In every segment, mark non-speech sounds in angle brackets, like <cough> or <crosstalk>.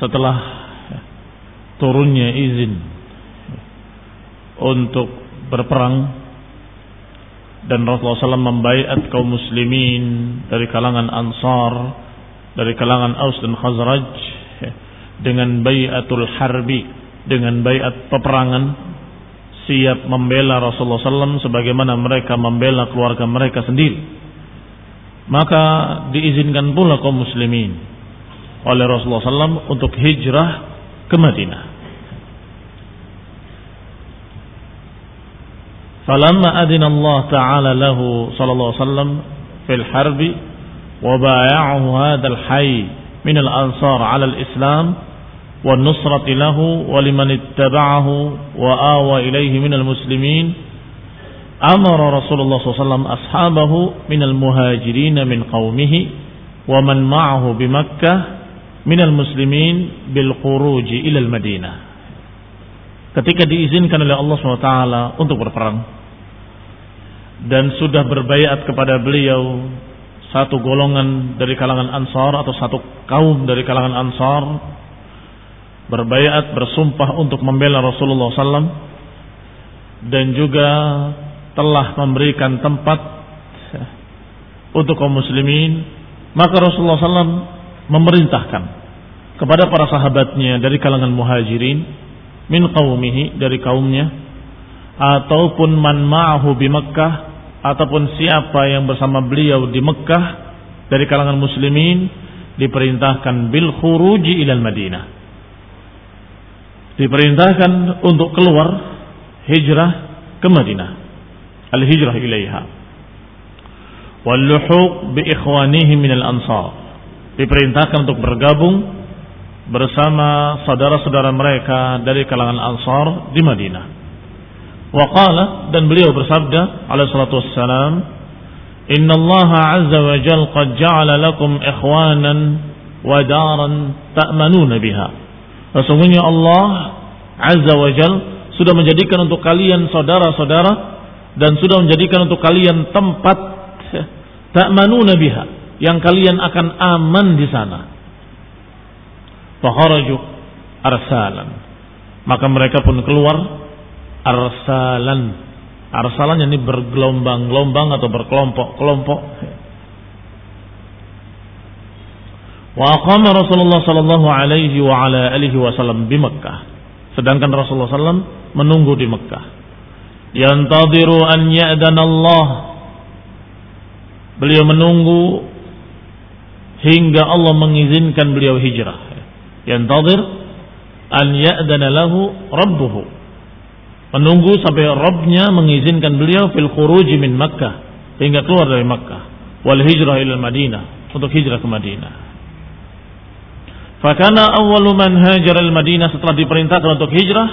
setelah turunnya izin untuk berperang dan Rasulullah SAW membaiat kaum muslimin dari kalangan Ansar dari kalangan Aus dan Khazraj dengan bayatul harbi dengan bayat peperangan siap membela Rasulullah SAW sebagaimana mereka membela keluarga mereka sendiri. Maka diizinkan pula kaum muslimin oleh Rasulullah SAW untuk hijrah ke Madinah. Falamma adina Allah Ta'ala lahu sallallahu alaihi wasallam fil harbi wa bay'ahu hadzal hayy min al-ansar 'ala al-islam wa nusrati lahu wa liman ittaba'ahu wa awa ilayhi min al-muslimin amara Rasulullah SAW ashabahu min al-muhajirin min qaumihi wa man ma'ahu bi Makkah minal muslimin bil khuruji ilal Madinah. Ketika diizinkan oleh Allah SWT untuk berperang dan sudah berbayat kepada beliau satu golongan dari kalangan Ansar atau satu kaum dari kalangan Ansar berbayat bersumpah untuk membela Rasulullah SAW dan juga telah memberikan tempat untuk kaum muslimin maka Rasulullah SAW memerintahkan kepada para sahabatnya dari kalangan muhajirin min qaumihi dari kaumnya ataupun man ma'ahu bi Mekkah ataupun siapa yang bersama beliau di Mekkah dari kalangan muslimin diperintahkan bil khuruji ilal Madinah. Diperintahkan untuk keluar hijrah ke Madinah. Al hijrah ilaiha. Wal luhuq bi ikhwanihi min al ansar diperintahkan untuk bergabung bersama saudara-saudara mereka dari kalangan Ansar di Madinah. Waqala dan beliau bersabda alaihi salatu wassalam, "Inna Allah 'azza wa jalla qad ja'ala lakum ikhwanan wa daran ta'manuna biha." Sesungguhnya Allah 'azza wa jalla sudah menjadikan untuk kalian saudara-saudara dan sudah menjadikan untuk kalian tempat ta'manuna biha yang kalian akan aman di sana. Fakharaju arsalan. Maka mereka pun keluar arsalan Arsalannya ini bergelombang-gelombang atau berkelompok-kelompok. Wa aqama Rasulullah sallallahu alaihi wa ala alihi wasallam di Mekkah. Sedangkan Rasulullah sallam menunggu di Mekkah. Yantadiru an ya'dan Allah. Beliau menunggu hingga Allah mengizinkan beliau hijrah. Yantadir an ya'dana lahu rabbuhu. Menunggu sampai Rabbnya mengizinkan beliau fil khuruji min Makkah hingga keluar dari Makkah wal hijrah ila Madinah untuk hijrah ke Madinah. Fakana awwalu man hajar al-Madinah setelah diperintahkan untuk hijrah,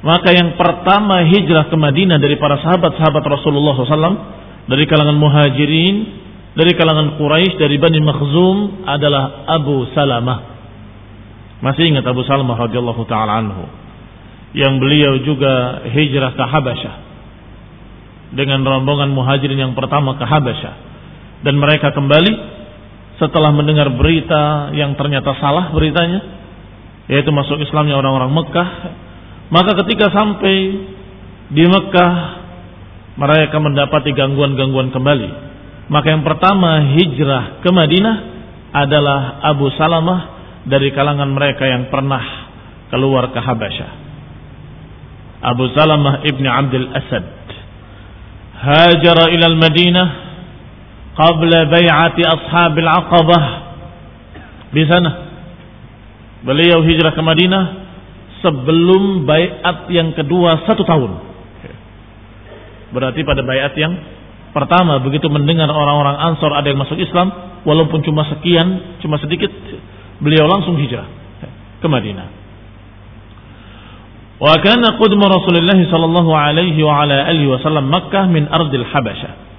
maka yang pertama hijrah ke Madinah dari para sahabat-sahabat Rasulullah SAW dari kalangan muhajirin, dari kalangan Quraisy, dari Bani Makhzum adalah Abu Salamah. Masih ingat Abu Salamah radhiyallahu taala anhu yang beliau juga hijrah ke Habasyah dengan rombongan muhajirin yang pertama ke Habasyah dan mereka kembali setelah mendengar berita yang ternyata salah beritanya, yaitu masuk Islamnya orang-orang Mekah, maka ketika sampai di Mekah mereka mendapati gangguan-gangguan kembali. Maka yang pertama hijrah ke Madinah adalah Abu Salamah dari kalangan mereka yang pernah keluar ke Habasyah. Abu Salamah ibni Abdul Asad. Hajara ila Madinah qabla bai'ati ashabil aqabah. Di sana beliau hijrah ke Madinah sebelum baiat yang kedua satu tahun. Berarti pada baiat yang pertama begitu mendengar orang-orang Ansor ada yang masuk Islam walaupun cuma sekian cuma sedikit beliau langsung hijrah ke Madinah wa kana qudmu Rasulullah sallallahu alaihi wa ala alihi wasallam Makkah min ardil Habasyah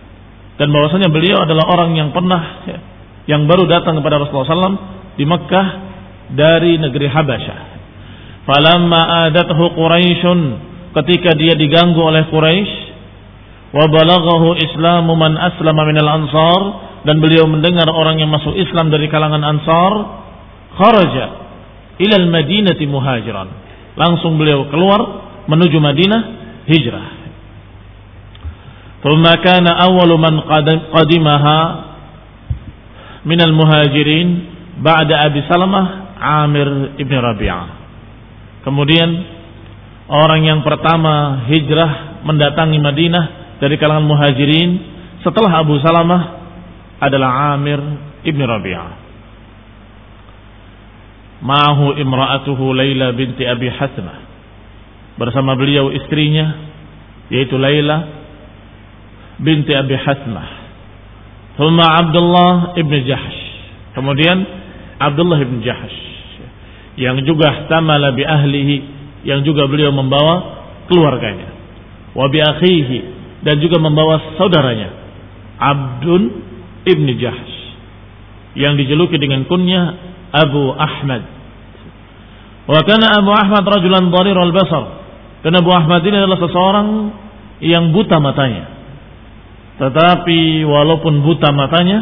dan bahwasanya beliau adalah orang yang pernah ya, yang baru datang kepada Rasulullah SAW di Mekkah dari negeri Habasyah. Falamma adathu Quraisyun ketika dia diganggu oleh Quraisy wa balaghahu islamu man aslama minal ansar. Dan beliau mendengar orang yang masuk Islam dari kalangan ansar kharaja ila al-madinati muhajiran. Langsung beliau keluar menuju Madinah hijrah. Thumma kana awwalu man qadimaha minal muhajirin بعد Abi Salamah Amir ibn Rabi'ah. Kemudian orang yang pertama hijrah mendatangi Madinah dari kalangan muhajirin setelah Abu Salamah adalah Amir ibn Rabi'ah. Ma'ahu imra'atuhu Laila binti Abi Hasnah. Bersama beliau istrinya yaitu Laila binti Abi Hasmah. Thumma Abdullah ibn Jahsh. Kemudian Abdullah ibn Jahsh. Yang juga tamala bi ahlihi. Yang juga beliau membawa keluarganya. Wa bi akhihi. Dan juga membawa saudaranya. Abdun ibn Jahsh. Yang dijuluki dengan kunyah Abu Ahmad. Wa kana Abu Ahmad rajulan dharir al-basar. Dan Abu Ahmad ini adalah seseorang yang buta matanya. Tetapi walaupun buta matanya,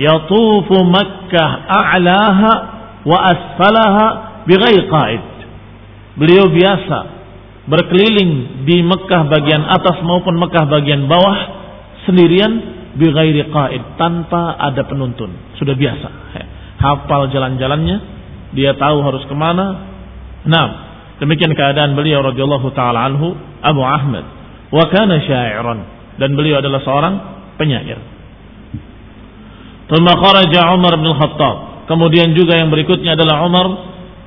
yatufu Makkah a'laha wa asfalaha bighairi qaid. Beliau biasa berkeliling di Mekah bagian atas maupun Mekah bagian bawah sendirian bighairi qaid tanpa ada penuntun. Sudah biasa. Hafal jalan-jalannya, dia tahu harus ke mana. Nah, demikian keadaan beliau radhiyallahu taala anhu Abu Ahmad wa kana sya'iran dan beliau adalah seorang penyair. Thumma kharaja Umar bin Khattab. Kemudian juga yang berikutnya adalah Umar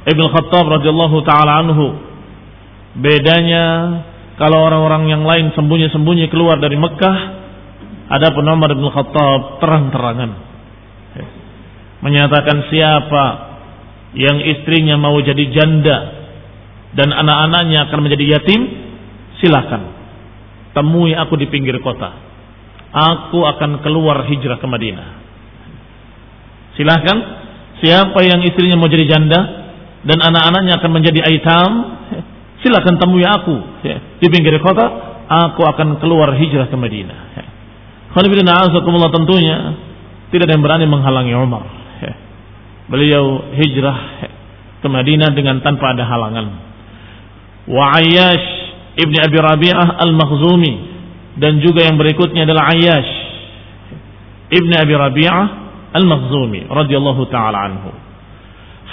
bin Khattab radhiyallahu taala anhu. Bedanya kalau orang-orang yang lain sembunyi-sembunyi keluar dari Mekah, ada pun Umar bin Khattab terang-terangan menyatakan siapa yang istrinya mau jadi janda dan anak-anaknya akan menjadi yatim, silakan temui aku di pinggir kota. Aku akan keluar hijrah ke Madinah. Silahkan, siapa yang istrinya mau jadi janda dan anak-anaknya akan menjadi aitam, silahkan temui aku di pinggir kota. Aku akan keluar hijrah ke Madinah. Alhamdulillah tentunya tidak ada yang berani menghalangi Umar. Beliau hijrah ke Madinah dengan tanpa ada halangan. Wa Ayyash Ibni Abi Rabi'ah Al-Makhzumi dan juga yang berikutnya adalah Ayyash Ibni Abi Rabi'ah Al-Makhzumi radhiyallahu taala anhu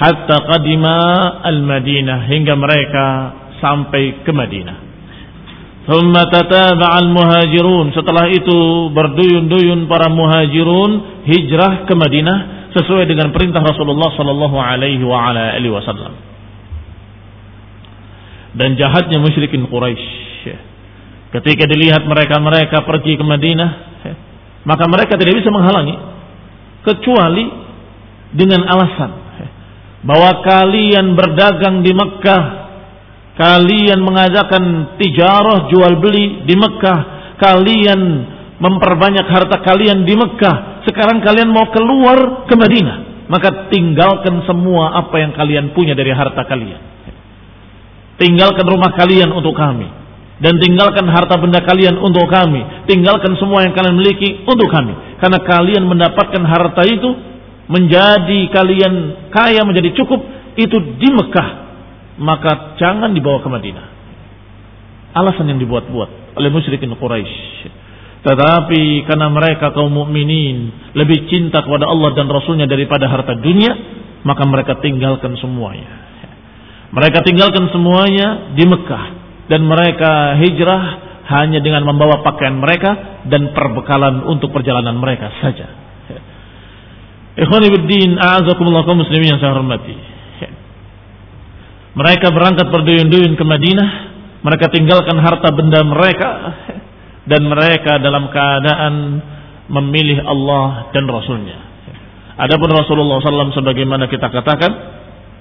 hatta qadima al-Madinah hingga mereka sampai ke Madinah. Thumma tataba'a al-muhajirun. Setelah itu berduyun-duyun para muhajirun hijrah ke Madinah sesuai dengan perintah Rasulullah sallallahu alaihi wa ala alihi wasallam. Dan jahatnya musyrikin Quraisy Ketika dilihat mereka-mereka pergi ke Madinah, maka mereka tidak bisa menghalangi kecuali dengan alasan bahwa kalian berdagang di Mekah, kalian mengadakan tijarah jual beli di Mekah, kalian memperbanyak harta kalian di Mekah, sekarang kalian mau keluar ke Madinah, maka tinggalkan semua apa yang kalian punya dari harta kalian. Tinggalkan rumah kalian untuk kami dan tinggalkan harta benda kalian untuk kami. Tinggalkan semua yang kalian miliki untuk kami. Karena kalian mendapatkan harta itu menjadi kalian kaya, menjadi cukup itu di Mekah. Maka jangan dibawa ke Madinah. Alasan yang dibuat-buat oleh musyrikin Quraisy. Tetapi karena mereka kaum mukminin lebih cinta kepada Allah dan Rasulnya daripada harta dunia, maka mereka tinggalkan semuanya. Mereka tinggalkan semuanya di Mekah dan mereka hijrah hanya dengan membawa pakaian mereka dan perbekalan untuk perjalanan mereka saja. Ikhwan a'azakumullah kaum muslimin yang saya hormati. Mereka berangkat berduyun-duyun ke Madinah, mereka tinggalkan harta benda mereka dan mereka dalam keadaan memilih Allah dan Rasulnya. Adapun Rasulullah SAW sebagaimana kita katakan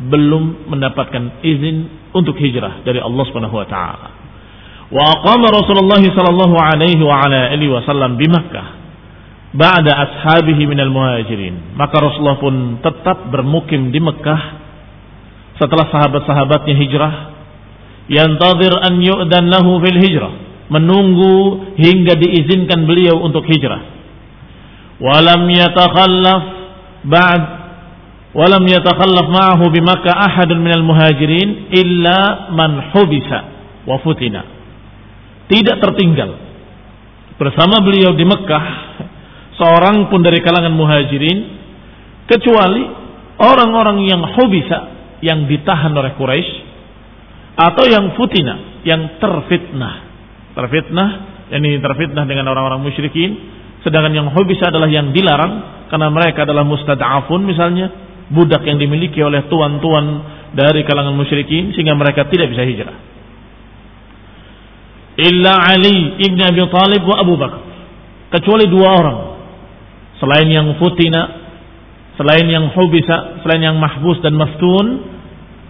belum mendapatkan izin untuk hijrah dari Allah Subhanahu wa taala. Wa aqama Rasulullah sallallahu alaihi wa ala alihi wasallam di Makkah ba'da ashabihi minal muhajirin. Maka Rasulullah pun tetap bermukim di Mekah setelah sahabat-sahabatnya hijrah yantadhir an yu'dan lahu fil hijrah menunggu hingga diizinkan beliau untuk hijrah. Walam yatakhallaf ba'd walam yatakhallaf ma'ahu bi Makkah ahadun minal muhajirin illa man hubisa wa futina. Tidak tertinggal. Bersama beliau di Mekah seorang pun dari kalangan muhajirin kecuali orang-orang yang hubisa yang ditahan oleh Quraisy atau yang futina yang terfitnah terfitnah ini terfitnah dengan orang-orang musyrikin sedangkan yang hubisa adalah yang dilarang karena mereka adalah mustad'afun misalnya budak yang dimiliki oleh tuan-tuan dari kalangan musyrikin sehingga mereka tidak bisa hijrah. Illa Ali ibn Abi Talib wa Abu Bakar. Kecuali dua orang. Selain yang futina, selain yang hubisa, selain yang mahbus dan maftun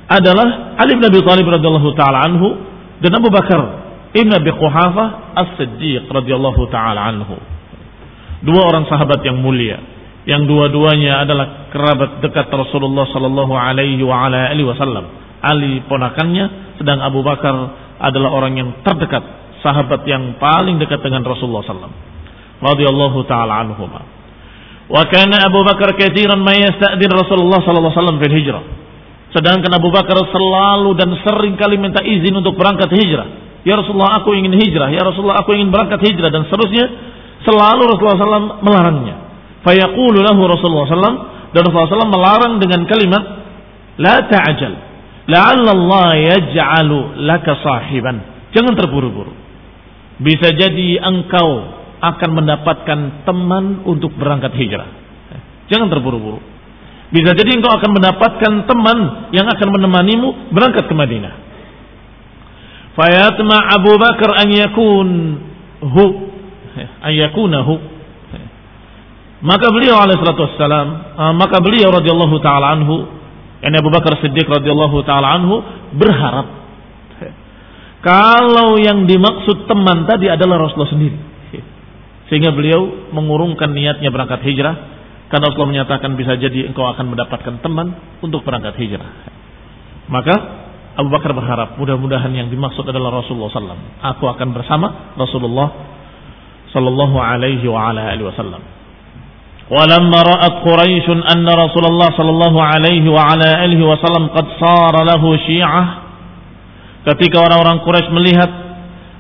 adalah Ali bin Abi Talib radhiyallahu taala anhu dan Abu Bakar ibn Abi Quhafah As-Siddiq radhiyallahu taala anhu. Dua orang sahabat yang mulia yang dua-duanya adalah kerabat dekat Rasulullah sallallahu alaihi wa ala alihi wasallam. Ali ponakannya sedang Abu Bakar adalah orang yang terdekat, sahabat yang paling dekat dengan Rasulullah sallallahu radhiyallahu taala anhuma. Wa kana Abu Bakar katsiran ma yasta'din Rasulullah sallallahu alaihi wasallam fil hijrah. Sedangkan Abu Bakar selalu dan sering kali minta izin untuk berangkat hijrah. Ya Rasulullah aku ingin hijrah, ya Rasulullah aku ingin berangkat hijrah dan seterusnya. Selalu Rasulullah SAW melarangnya. Fayaqulu lahu Rasulullah SAW dan Rasulullah SAW melarang dengan kalimat La ta'ajal La'alla Allah yaj'alu laka sahiban Jangan terburu-buru Bisa jadi engkau akan mendapatkan teman untuk berangkat hijrah. Jangan terburu-buru. Bisa jadi engkau akan mendapatkan teman yang akan menemanimu berangkat ke Madinah. Fayatma Abu Bakar an yakun hu an yakunahu maka beliau alaihissalatu wassalam, uh, maka beliau radhiyallahu taala anhu, yang Abu Bakar Siddiq radhiyallahu taala anhu berharap kalau yang dimaksud teman tadi adalah Rasulullah sendiri. Sehingga beliau mengurungkan niatnya berangkat hijrah karena Rasulullah menyatakan bisa jadi engkau akan mendapatkan teman untuk berangkat hijrah. Maka Abu Bakar berharap mudah-mudahan yang dimaksud adalah Rasulullah SAW. Aku akan bersama Rasulullah Sallallahu Alaihi Wasallam. ولما رأت قريش أن رسول الله صلى الله عليه وعلى آله وسلم قد صار له شيعة ketika orang-orang Quraisy melihat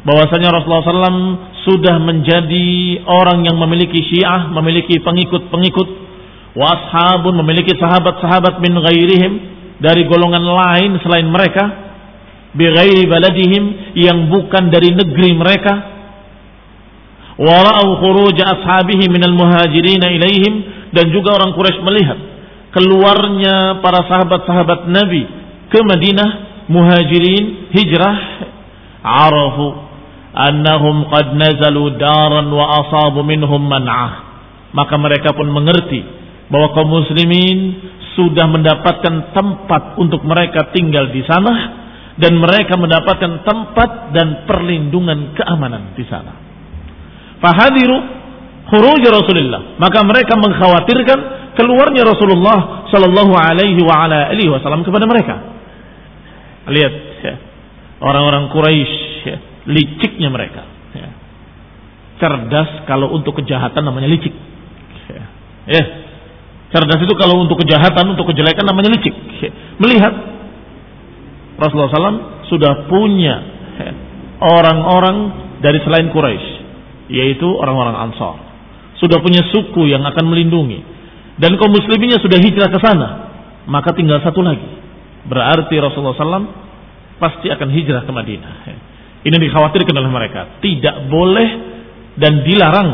bahwasanya Rasulullah SAW sudah menjadi orang yang memiliki syiah, memiliki pengikut-pengikut, washabun memiliki sahabat-sahabat min ghairihim dari golongan lain selain mereka, bighairi baladihim yang bukan dari negeri mereka, wara'u khuruj ashabihi minal muhajirin ilaihim dan juga orang Quraisy melihat keluarnya para sahabat-sahabat Nabi ke Madinah, muhajirin, hijrah, arafu annahum qad nazalu daran wa asabu minhum man'ah. Maka mereka pun mengerti bahwa kaum muslimin sudah mendapatkan tempat untuk mereka tinggal di sana dan mereka mendapatkan tempat dan perlindungan keamanan di sana. Fahadiru khuruj Rasulullah. Maka mereka mengkhawatirkan keluarnya Rasulullah sallallahu alaihi wa ala alihi wasallam kepada mereka. Lihat ya. Orang-orang Quraisy liciknya mereka. Ya. Cerdas kalau untuk kejahatan namanya licik. Ya. ya. Cerdas itu kalau untuk kejahatan, untuk kejelekan namanya licik. Ya. Melihat Rasulullah SAW sudah punya ya, orang-orang dari selain Quraisy, yaitu orang-orang Ansar. Sudah punya suku yang akan melindungi. Dan kaum musliminnya sudah hijrah ke sana. Maka tinggal satu lagi. Berarti Rasulullah SAW pasti akan hijrah ke Madinah. Ini dikhawatirkan oleh mereka. Tidak boleh dan dilarang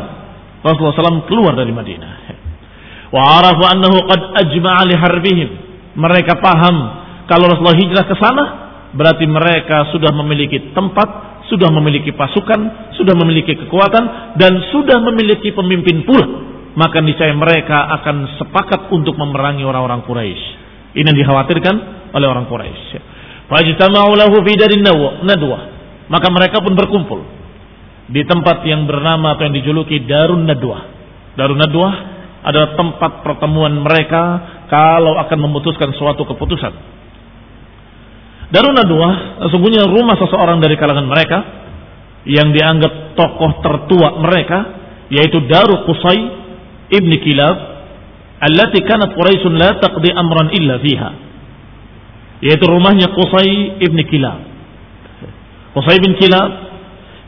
Rasulullah SAW keluar dari Madinah. Wa arafu annahu qad ajma'a harbihim. Mereka paham kalau Rasulullah hijrah ke sana berarti mereka sudah memiliki tempat, sudah memiliki pasukan, sudah memiliki kekuatan dan sudah memiliki pemimpin pula. Maka niscaya mereka akan sepakat untuk memerangi orang-orang Quraisy. Ini yang dikhawatirkan oleh orang Quraisy. Fajtama'u lahu fi darin nadwa maka mereka pun berkumpul di tempat yang bernama atau yang dijuluki Darun Nadwah. Darun Nadwah adalah tempat pertemuan mereka kalau akan memutuskan suatu keputusan. Darun Nadwah sesungguhnya rumah seseorang dari kalangan mereka yang dianggap tokoh tertua mereka yaitu Daru Qusay ibni Kilab allati kanat Quraisyun la taqdi amran illa fiha yaitu rumahnya Qusay ibni Kilab Qusay bin Kilab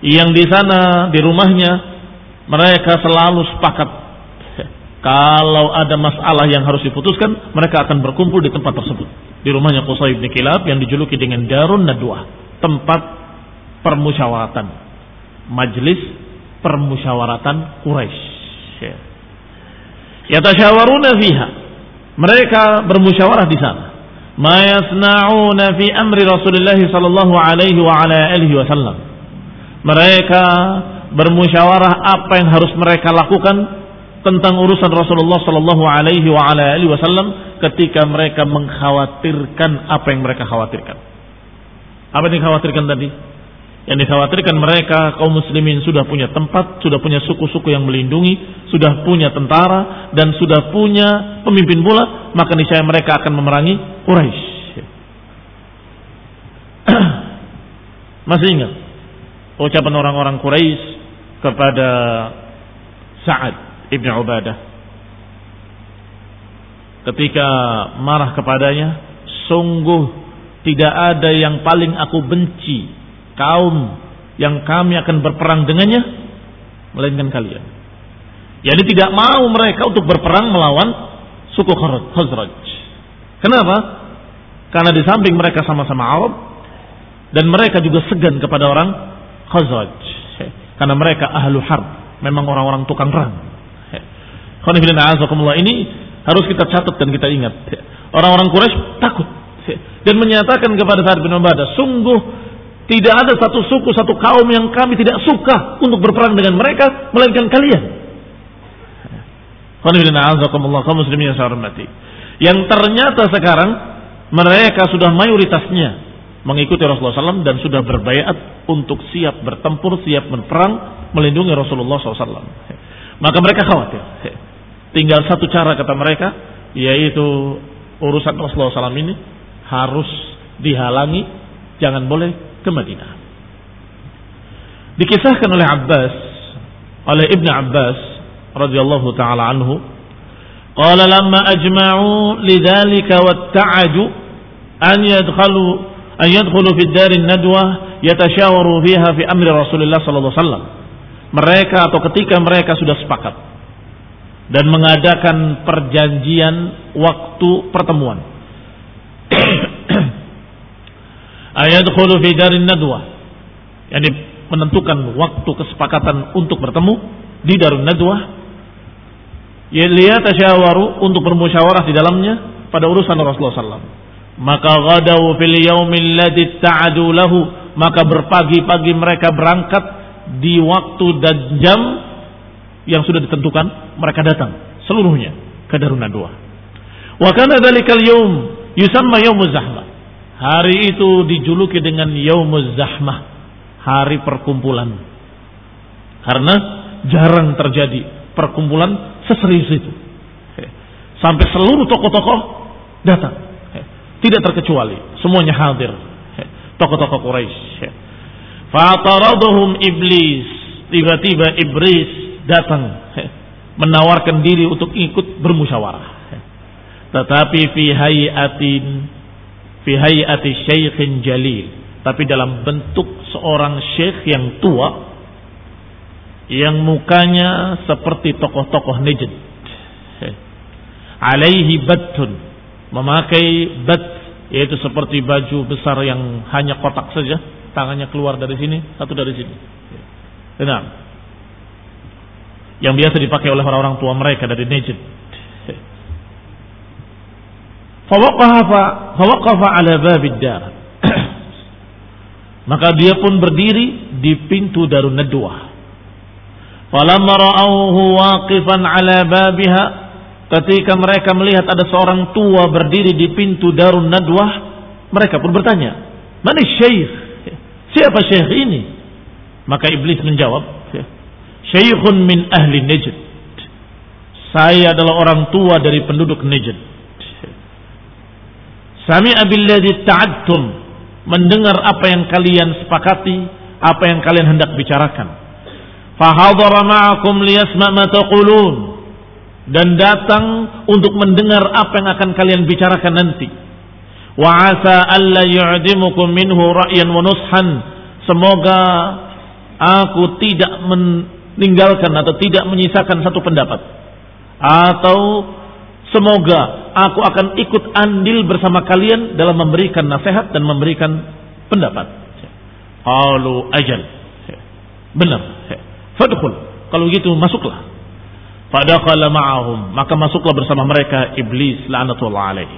yang di sana di rumahnya mereka selalu sepakat. <laughs> Kalau ada masalah yang harus diputuskan mereka akan berkumpul di tempat tersebut. Di rumahnya Qusay bin Kilab yang dijuluki dengan Darun Nadwa tempat permusyawaratan. Majlis permusyawaratan Quraisy. Ya. Fiha. Mereka bermusyawarah di sana ma fi amri Rasulullah sallallahu alaihi wa ala alihi wasallam. Mereka bermusyawarah apa yang harus mereka lakukan tentang urusan Rasulullah sallallahu alaihi wa ala wasallam ketika mereka mengkhawatirkan apa yang mereka khawatirkan. Apa yang dikhawatirkan tadi? Yang dikhawatirkan mereka kaum muslimin sudah punya tempat, sudah punya suku-suku yang melindungi, sudah punya tentara dan sudah punya pemimpin pula, maka niscaya mereka akan memerangi Quraisy. <clears throat> Masih ingat ucapan orang-orang Quraisy kepada Sa'ad ibn Ubadah ketika marah kepadanya, sungguh tidak ada yang paling aku benci kaum yang kami akan berperang dengannya melainkan kalian. Jadi tidak mau mereka untuk berperang melawan suku Khazraj. Kenapa? Karena di samping mereka sama-sama Arab dan mereka juga segan kepada orang Khazraj. Karena mereka ahlu harb, memang orang-orang tukang perang. ini harus kita catat dan kita ingat. Orang-orang Quraisy takut dan menyatakan kepada Sa'ad bin Ubadah, sungguh tidak ada satu suku, satu kaum yang kami tidak suka untuk berperang dengan mereka, melainkan kalian. Yang ternyata sekarang mereka sudah mayoritasnya mengikuti Rasulullah SAW dan sudah berbayat untuk siap bertempur, siap berperang, melindungi Rasulullah SAW. Maka mereka khawatir. Tinggal satu cara kata mereka, yaitu urusan Rasulullah SAW ini harus dihalangi, jangan boleh ke Madinah. Dikisahkan oleh Abbas, oleh Ibn Abbas radhiyallahu taala anhu, qala lamma ajma'u lidzalika watta'aju an yadkhalu an yadkhulu fi ad-dar an-nadwa yatasyawaru fiha fi amri Rasulullah sallallahu alaihi wasallam. Mereka atau ketika mereka sudah sepakat dan mengadakan perjanjian waktu pertemuan. <clears throat> Ayat khulu fi darin nadwa. Yani menentukan waktu kesepakatan untuk bertemu di darun nadwa. Ya tasyawaru untuk bermusyawarah di dalamnya pada urusan Rasulullah SAW. Maka ghadaw fil yaumil ladzi ta'adu lahu, maka berpagi-pagi mereka berangkat di waktu dan jam yang sudah ditentukan, mereka datang seluruhnya ke Darun Nadwa. Wa kana dzalikal yaum yusamma yaumuz zahmah. Hari itu dijuluki dengan yaumuz zahmah, hari perkumpulan. Karena jarang terjadi perkumpulan seserius itu. Sampai seluruh tokoh-tokoh datang tidak terkecuali, semuanya hadir. Tokoh-tokoh Quraisy. Fa'taradhum iblis. Tiba-tiba iblis datang menawarkan diri untuk ikut bermusyawarah. Tetapi fi hayatin fi hayati syaikhin jalil, tapi dalam bentuk seorang syekh yang tua yang mukanya seperti tokoh-tokoh Najd. Alaihi battun memakai bat yaitu seperti baju besar yang hanya kotak saja, tangannya keluar dari sini, satu dari sini. Benar. Yang biasa dipakai oleh orang-orang tua mereka dari Najd. Fawaqafa ala babid dar. <clears throat> Maka dia pun berdiri di pintu Darun Nadwah. Falamma ra'awhu waqifan ala babiha Ketika mereka melihat ada seorang tua berdiri di pintu Darun Nadwah, mereka pun bertanya, "Mana syekh? Siapa syekh ini?" Maka iblis menjawab, "Syekhun min ahli Najd." Saya adalah orang tua dari penduduk Najd. Sami abilladzi ta'adtum mendengar apa yang kalian sepakati, apa yang kalian hendak bicarakan. Fahadara ma'akum liyasma' ma taqulun dan datang untuk mendengar apa yang akan kalian bicarakan nanti. Wa asa alla yu'dimukum minhu ra'yan wa nushan. Semoga aku tidak meninggalkan atau tidak menyisakan satu pendapat. Atau semoga aku akan ikut andil bersama kalian dalam memberikan nasihat dan memberikan pendapat. Halu ajal. Benar. Fadkhul. Kalau gitu masuklah Fadakhala ma'ahum, maka masuklah bersama mereka iblis la'natullah alaihi.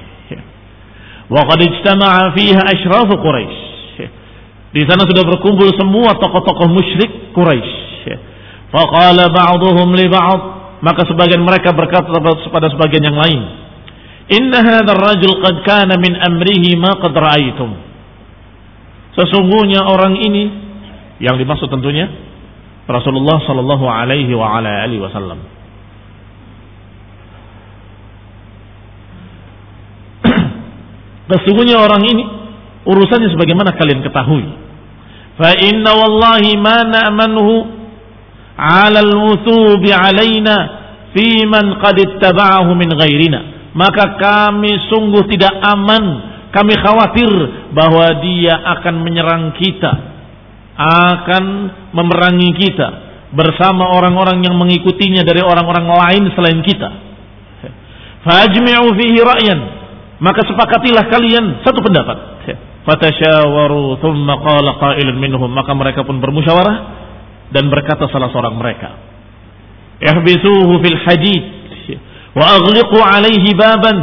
Wa qad ijtama'a fiha asyraf Quraisy. Di sana sudah berkumpul semua tokoh-tokoh musyrik Quraisy. Faqala ba'dhum li ba'd, maka sebagian mereka berkata kepada sebagian yang lain, "Inna hadzal rajul qad kana min amrihi ma qad ra'aytum." Sesungguhnya orang ini yang dimaksud tentunya Rasulullah sallallahu alaihi wa ala alihi wasallam <clears throat> Sesungguhnya orang ini urusannya sebagaimana kalian ketahui. Fa inna wallahi ma na'manhu 'ala al-wuthubi 'alaina fi man qad ittaba'ahu min ghairina. Maka kami sungguh tidak aman, kami khawatir bahwa dia akan menyerang kita, akan memerangi kita bersama orang-orang yang mengikutinya dari orang-orang lain selain kita. Fajmi'u fihi ra'yan maka sepakatilah kalian satu pendapat. Fatasyawaru thumma qala qailun minhum maka mereka pun bermusyawarah dan berkata salah seorang mereka ihbisuhu fil hadid wa aghliqu alaihi baban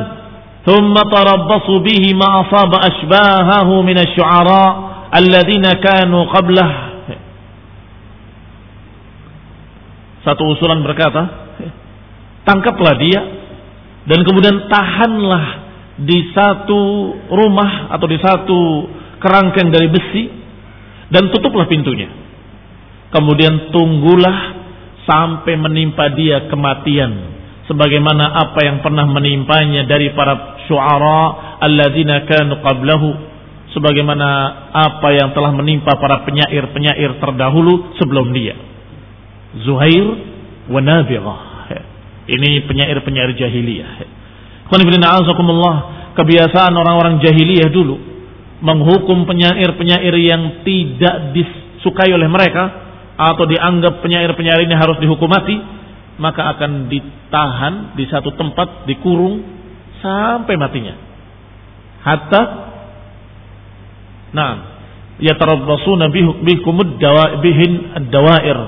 thumma tarabbasu bihi ma asaba ashbahahu min asy-syu'ara alladziina kanu qablah satu usulan berkata tangkaplah dia dan kemudian tahanlah di satu rumah atau di satu kerangkeng dari besi dan tutuplah pintunya. Kemudian tunggulah sampai menimpa dia kematian sebagaimana apa yang pernah menimpanya dari para syuara alladzina kanu qablahu sebagaimana apa yang telah menimpa para penyair-penyair terdahulu sebelum dia. Zuhair wa Nabirah. Ini penyair-penyair jahiliyah kebiasaan orang-orang jahiliyah dulu menghukum penyair-penyair yang tidak disukai oleh mereka atau dianggap penyair-penyair ini harus dihukum mati, maka akan ditahan di satu tempat, dikurung sampai matinya. Hatta Nah, yatarabbasuna bikumud bihin ad-dawair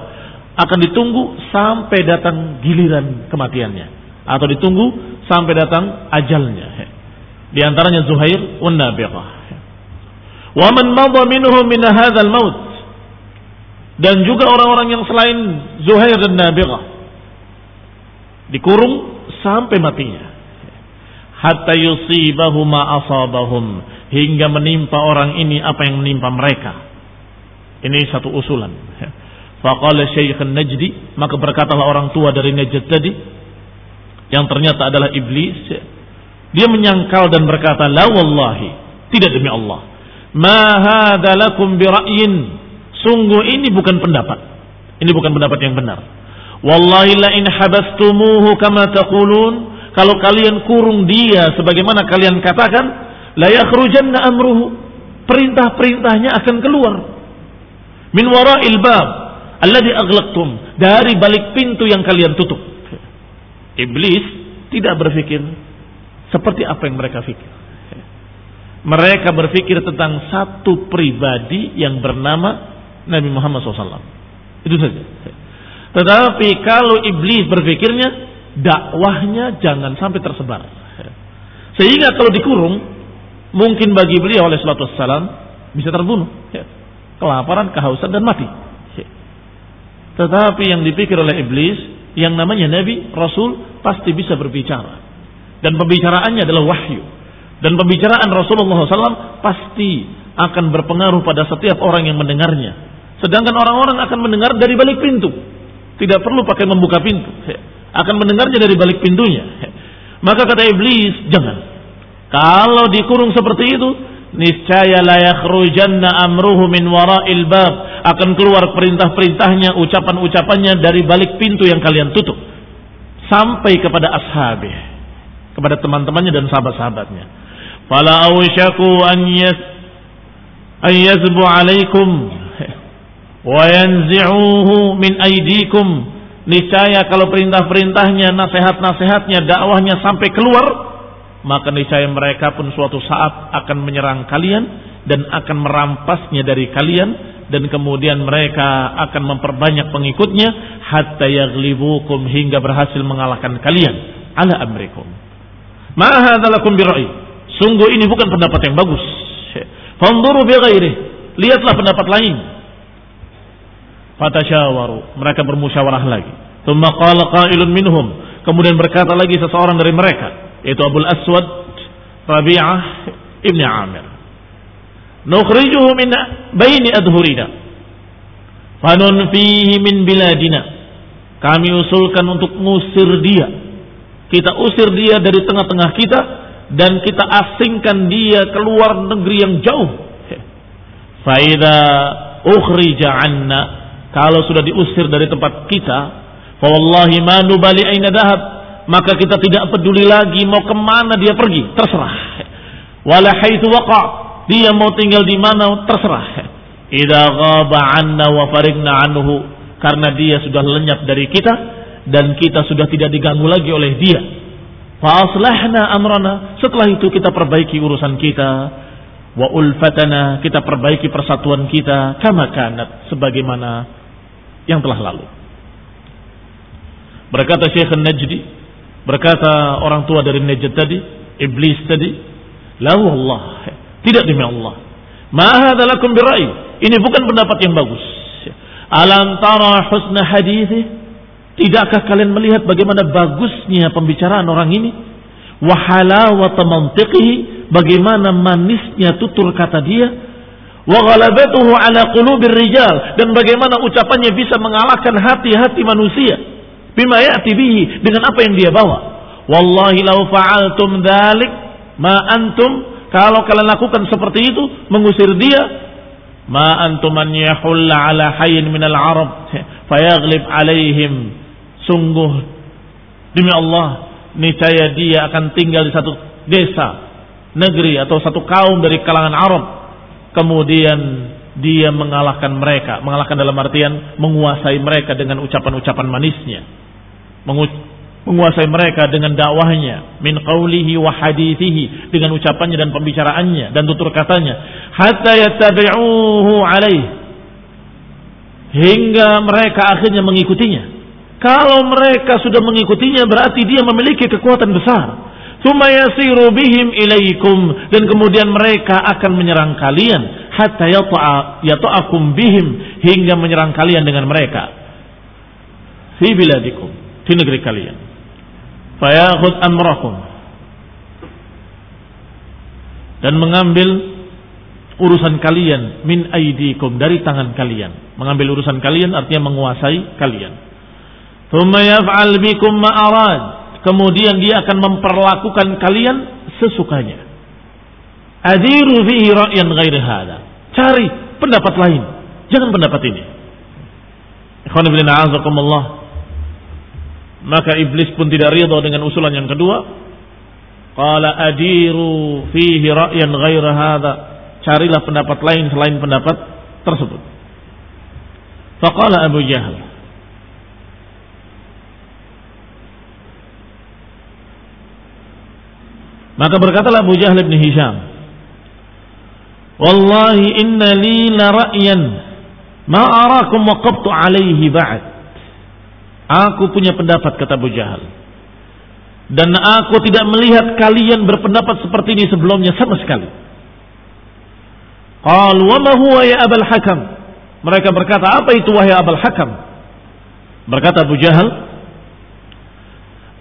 akan ditunggu sampai datang giliran kematiannya atau ditunggu sampai datang ajalnya. Di antaranya Zuhair wan Nabiqah. Wa man madha minhum min hadzal maut. Dan juga orang-orang yang selain Zuhair dan Nabiqah dikurung sampai matinya. Hatta yusibahu ma asabahum hingga menimpa orang ini apa yang menimpa mereka. Ini satu usulan. Faqala Syekh Najdi, maka berkatalah orang tua dari Najd tadi yang ternyata adalah iblis. Dia menyangkal dan berkata, "La wallahi, tidak demi Allah. Ma hadza lakum bi ra'yin." Sungguh ini bukan pendapat. Ini bukan pendapat yang benar. Wallahi la in habastumuhu kama taqulun, kalau kalian kurung dia sebagaimana kalian katakan, la yakhrujanna amruhu. Perintah-perintahnya akan keluar. Min wara'il bab alladhi aghlaqtum, dari balik pintu yang kalian tutup. Iblis tidak berpikir seperti apa yang mereka pikir. Mereka berpikir tentang satu pribadi yang bernama Nabi Muhammad SAW. Itu saja. Tetapi kalau iblis berpikirnya, dakwahnya jangan sampai tersebar. Sehingga kalau dikurung, mungkin bagi beliau oleh salatu wassalam bisa terbunuh. Kelaparan, kehausan, dan mati. Tetapi yang dipikir oleh iblis, yang namanya Nabi, Rasul, pasti bisa berbicara. Dan pembicaraannya adalah wahyu. Dan pembicaraan Rasulullah SAW pasti akan berpengaruh pada setiap orang yang mendengarnya. Sedangkan orang-orang akan mendengar dari balik pintu. Tidak perlu pakai membuka pintu. Akan mendengarnya dari balik pintunya. Maka kata iblis, jangan. Kalau dikurung seperti itu, niscaya la yakhrujanna amruhu min wara'il bab akan keluar perintah-perintahnya ucapan-ucapannya dari balik pintu yang kalian tutup sampai kepada ashabih kepada teman-temannya dan sahabat-sahabatnya fala awshaku an yas an yazbu alaikum wa yanzi'uhu min aidikum niscaya kalau perintah-perintahnya nasihat-nasihatnya dakwahnya sampai keluar maka niscaya mereka pun suatu saat akan menyerang kalian dan akan merampasnya dari kalian dan kemudian mereka akan memperbanyak pengikutnya hatta yaghlibukum hingga berhasil mengalahkan kalian ala amrikum. Ma hadzalakum birra'i. Sungguh ini bukan pendapat yang bagus. Fanzuru bi ghairi. Lihatlah pendapat lain. Fatasyawaru. Mereka bermusyawarah lagi. Tsumma qala qailun minhum. Kemudian berkata lagi seseorang dari mereka yaitu Abu Aswad Rabi'ah Ibn Amir. Nukhrijuhu min baini adhurina. Fanunfihi min biladina. Kami usulkan untuk ngusir dia. Kita usir dia dari tengah-tengah kita dan kita asingkan dia keluar negeri yang jauh. Faida ukhrija anna kalau sudah diusir dari tempat kita, fa wallahi ma nubali aina dahab maka kita tidak peduli lagi mau ke mana dia pergi, terserah. Wala haitsu waqa, dia mau tinggal di mana terserah. Idza ghaba 'anna wa farigna anhu, karena dia sudah lenyap dari kita dan kita sudah tidak diganggu lagi oleh dia. Fa amrana, setelah itu kita perbaiki urusan kita. Wa ulfatana, kita perbaiki persatuan kita kama kanat sebagaimana yang telah lalu. Berkata Syekh Najdi, Berkata orang tua dari Najd tadi, iblis tadi, la Allah, tidak demi Allah. Ma birai. Ini bukan pendapat yang bagus. Alam tara husna hadithi? Tidakkah kalian melihat bagaimana bagusnya pembicaraan orang ini? Wa halawata mantiqihi, bagaimana manisnya tutur kata dia? Wa ghalabatuhu ala qulubir dan bagaimana ucapannya bisa mengalahkan hati-hati manusia. Bima ya'ti bihi. Dengan apa yang dia bawa. Wallahi lau fa'altum dzalik ma antum. Kalau kalian lakukan seperti itu mengusir dia. Ma antum an yahulla ala hayyin minal arab. Fayaghlib alaihim. Sungguh demi Allah niscaya dia akan tinggal di satu desa negeri atau satu kaum dari kalangan Arab kemudian dia mengalahkan mereka, mengalahkan dalam artian menguasai mereka dengan ucapan-ucapan manisnya. Menguasai mereka dengan dakwahnya, min qawlihi wa hadithihi, dengan ucapannya dan pembicaraannya dan tutur katanya, hatta yattabi'uhu alaih. Hingga mereka akhirnya mengikutinya. Kalau mereka sudah mengikutinya berarti dia memiliki kekuatan besar. Thumma yasiru bihim ilaikum dan kemudian mereka akan menyerang kalian hatta yata'a yata'akum bihim hingga menyerang kalian dengan mereka fi biladikum di negeri kalian. Fayakhud amrakum dan mengambil urusan kalian min aidikum dari tangan kalian. Mengambil urusan kalian artinya menguasai kalian. Thumma yaf'al bikum ma'arad. Kemudian dia akan memperlakukan kalian sesukanya. Adiru fihi ra'yan ghairi hada. Cari pendapat lain. Jangan pendapat ini. Ikhwan ibn a'azakumullah. Maka iblis pun tidak ridha dengan usulan yang kedua. Qala adiru fihi ra'yan ghairi hada. Carilah pendapat lain selain pendapat tersebut. Faqala Abu Jahal. Maka berkatalah Abu Jahal bin Hisham, Wallahi inna li la ra'yan ma arakum waqabtu alaihi ba'd. Aku punya pendapat kata Abu Jahal. Dan aku tidak melihat kalian berpendapat seperti ini sebelumnya sama sekali. Qal wa ma huwa ya Abul Hakam? Mereka berkata, apa itu wahai Abul Hakam? Berkata Abu Jahal,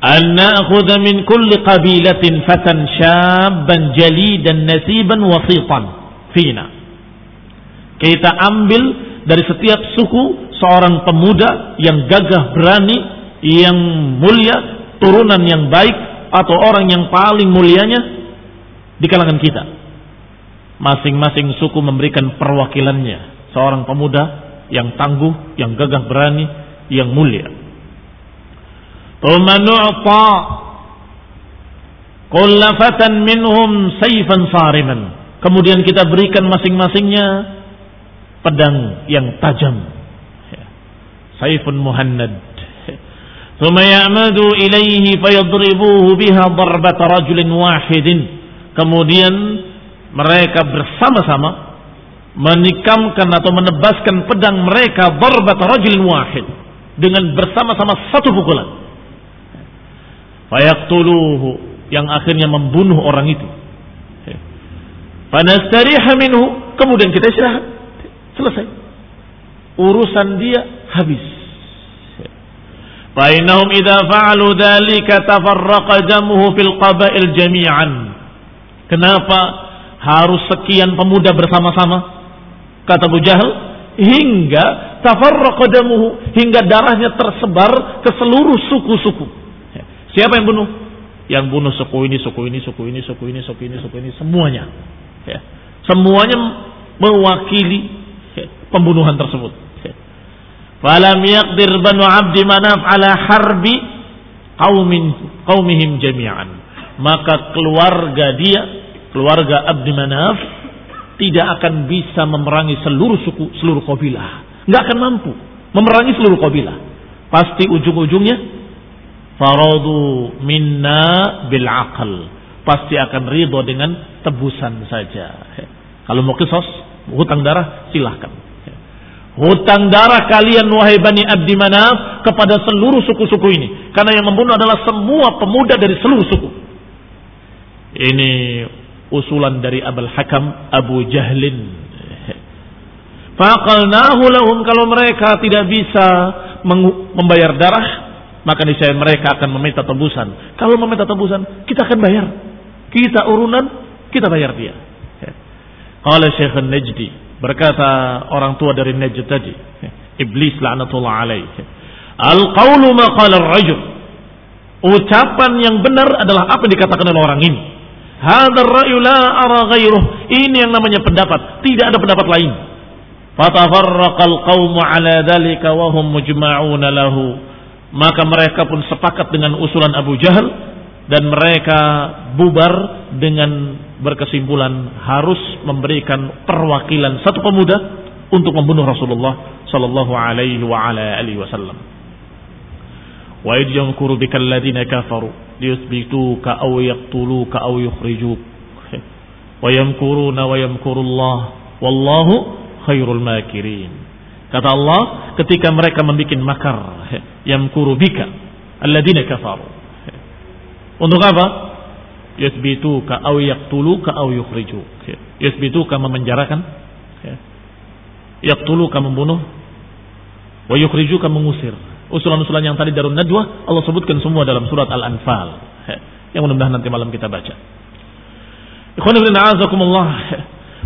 an na'khudha min kulli qabilatin fatan syabban jalidan nasiban wasitan fina. Kita ambil dari setiap suku seorang pemuda yang gagah berani, yang mulia, turunan yang baik atau orang yang paling mulianya di kalangan kita. Masing-masing suku memberikan perwakilannya, seorang pemuda yang tangguh, yang gagah berani, yang mulia. ثم نعطى كل فتى منهم سيفا صارما kemudian kita berikan masing-masingnya pedang yang tajam saifun muhannad ثم يعمدوا إليه فيضربوه بها ضربة رجل واحد kemudian mereka bersama-sama menikamkan atau menebaskan pedang mereka darbat rajulin wahid dengan bersama-sama satu pukulan fayaqtuluhu yang akhirnya membunuh orang itu. Fanastariha minhu, kemudian kita istirahat. Selesai. Urusan dia habis. Fainahum idza fa'alu dzalika tafarraqa damuhu fil qaba'il jami'an. Kenapa harus sekian pemuda bersama-sama? Kata Abu Jahal, hingga tafarraqa damuhu, hingga darahnya tersebar ke seluruh suku-suku. Siapa yang bunuh? Yang bunuh suku ini, suku ini, suku ini, suku ini, suku ini, suku ini, semuanya. Ya. Semuanya mewakili ya, pembunuhan tersebut. Ya. Falam yaqdir banu abdi manaf ala harbi qaumin qaumihim jami'an. Maka keluarga dia, keluarga Abdi Manaf tidak akan bisa memerangi seluruh suku, seluruh kabilah. Nggak akan mampu memerangi seluruh kabilah. Pasti ujung-ujungnya faradu minna bil aql. Pasti akan ridho dengan tebusan saja. Kalau mau kisos hutang darah silahkan. Hutang darah kalian wahai bani abdi manaf kepada seluruh suku-suku ini. Karena yang membunuh adalah semua pemuda dari seluruh suku. Ini usulan dari Abul Hakam Abu Jahlin. Faqalnahu lahum kalau mereka tidak bisa membayar darah maka niscaya mereka akan meminta tebusan. Kalau meminta tebusan, kita akan bayar. Kita urunan, kita bayar dia. Oleh Syekh Najdi berkata orang tua dari Najd tadi, iblis laknatullah alaih. Al-qawlu ma qala rajul Ucapan yang benar adalah apa yang dikatakan oleh orang ini. Hadzal ra'yu la ara ghairuh. Ini yang namanya pendapat, tidak ada pendapat lain. Fatafarraqal qawmu ala dhalika wa hum mujma'una lahu maka mereka pun sepakat dengan usulan Abu Jahal dan mereka bubar dengan berkesimpulan harus memberikan perwakilan satu pemuda untuk membunuh Rasulullah sallallahu alaihi wa ala alihi wasallam. Wa id yankuru bika alladziina kafaru liyuthbituka aw yaqtuluka aw yukhrijuk. Wa yamkuruna wa yamkurullah wallahu khairul makirin. Kata Allah ketika mereka membuat makar yamkuru bika alladziina kafaru. Untuk apa? Yuthbituka aw yaqtuluka aw yukhrijuk. Yuthbituka memenjarakan. Yaqtuluka membunuh. Wa yukhrijuka mengusir. Usulan-usulan yang tadi Darun Najwa Allah sebutkan semua dalam surat Al-Anfal. Yang mudah-mudahan nanti malam kita baca. Ikhwan ibn a'azakumullah.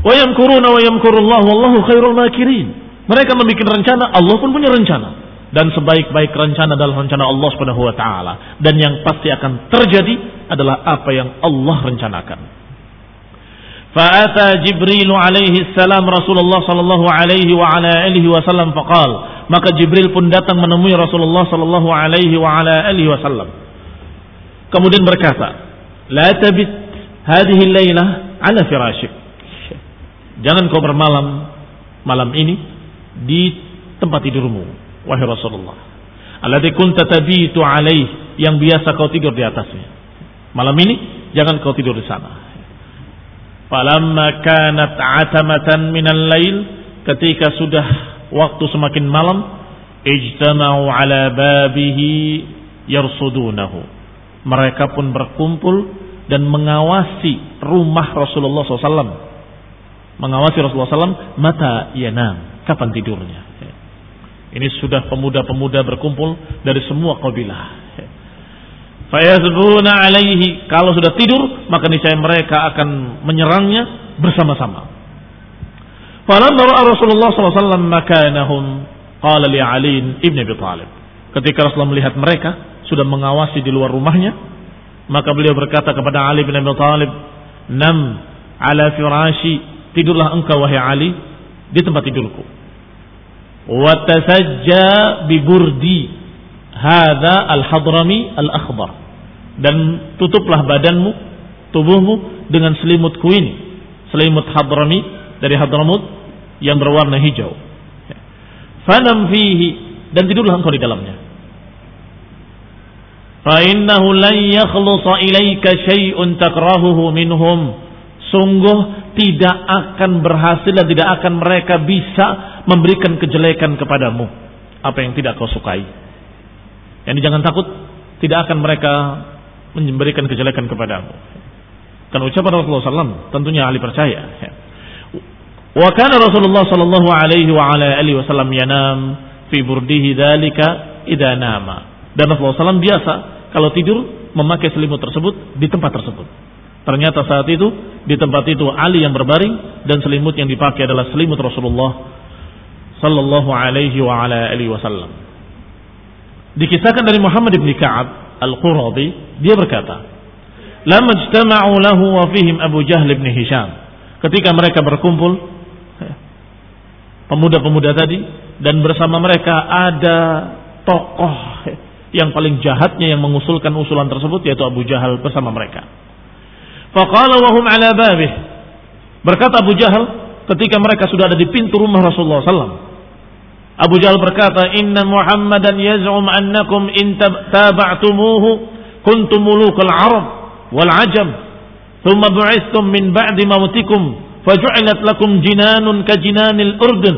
Wa yamkuruna wa yamkurullah wallahu khairul makirin. Mereka membuat rencana, Allah pun punya rencana dan sebaik-baik rencana adalah rencana Allah Subhanahu wa taala. Dan yang pasti akan terjadi adalah apa yang Allah rencanakan. Fa'ata Jibril alaihi salam Rasulullah sallallahu alaihi wa ala alihi wasallam faqal. Maka Jibril pun datang menemui Rasulullah sallallahu alaihi wa ala alihi wasallam kemudian berkata la tabit hadhihi lailah ala firashik. Jangan kau bermalam malam ini di tempat tidurmu wahai Rasulullah. Alladzi kunta tabitu alaih yang biasa kau tidur di atasnya. Malam ini jangan kau tidur di sana. Falamma kanat atamatan minal lail ketika sudah waktu semakin malam ijtama'u ala babihi yarsudunahu. Mereka pun berkumpul dan mengawasi rumah Rasulullah SAW. Mengawasi Rasulullah SAW mata yanam, kapan tidurnya. Ini sudah pemuda-pemuda berkumpul dari semua kabilah. Fayazbuna alaihi. Kalau sudah tidur, maka niscaya mereka akan menyerangnya bersama-sama. Falamma ra'a Rasulullah SAW makanahum qala li Ali ibn Abi Talib. Ketika Rasulullah melihat mereka sudah mengawasi di luar rumahnya, maka beliau berkata kepada Ali bin Abi Talib, "Nam ala firashi, tidurlah engkau wahai Ali di tempat tidurku." Watasajja biburdi hadza al-hadrami al-akhbar dan tutuplah badanmu tubuhmu dengan selimutku ini selimut hadrami dari hadramut yang berwarna hijau. Fanam fihi dan tidurlah engkau di dalamnya. Fa innahu lan yakhlusa ilaika syai'un takrahuhu minhum. Sungguh tidak akan berhasil dan tidak akan mereka bisa memberikan kejelekan kepadamu apa yang tidak kau sukai. Yang jangan takut tidak akan mereka memberikan kejelekan kepadamu. Kan ucapan Rasulullah SAW tentunya ahli percaya. Wa kana Rasulullah sallallahu alaihi wa ala alihi wasallam yanam fi burdihi dzalika idza nama. Dan Rasulullah SAW biasa kalau tidur memakai selimut tersebut di tempat tersebut. Ternyata saat itu di tempat itu Ali yang berbaring dan selimut yang dipakai adalah selimut Rasulullah sallallahu alaihi wa ala alihi wasallam. Dikisahkan dari Muhammad bin Ka'ab Al-Quradi, dia berkata, "Lam ijtama'u lahu wa fihim Abu Jahl bin Hisham." Ketika mereka berkumpul pemuda-pemuda tadi dan bersama mereka ada tokoh yang paling jahatnya yang mengusulkan usulan tersebut yaitu Abu Jahal bersama mereka. Faqala wa hum ala babih. Berkata Abu Jahal ketika mereka sudah ada di pintu rumah Rasulullah SAW. Abu Jahal berkata, "Inna Muhammadan yaz'um annakum in taba'tumuhu kuntum mulukal Arab wal Ajam, thumma bu'istum min ba'di mautikum faj'alat lakum jinanun ka jinanil Urdun,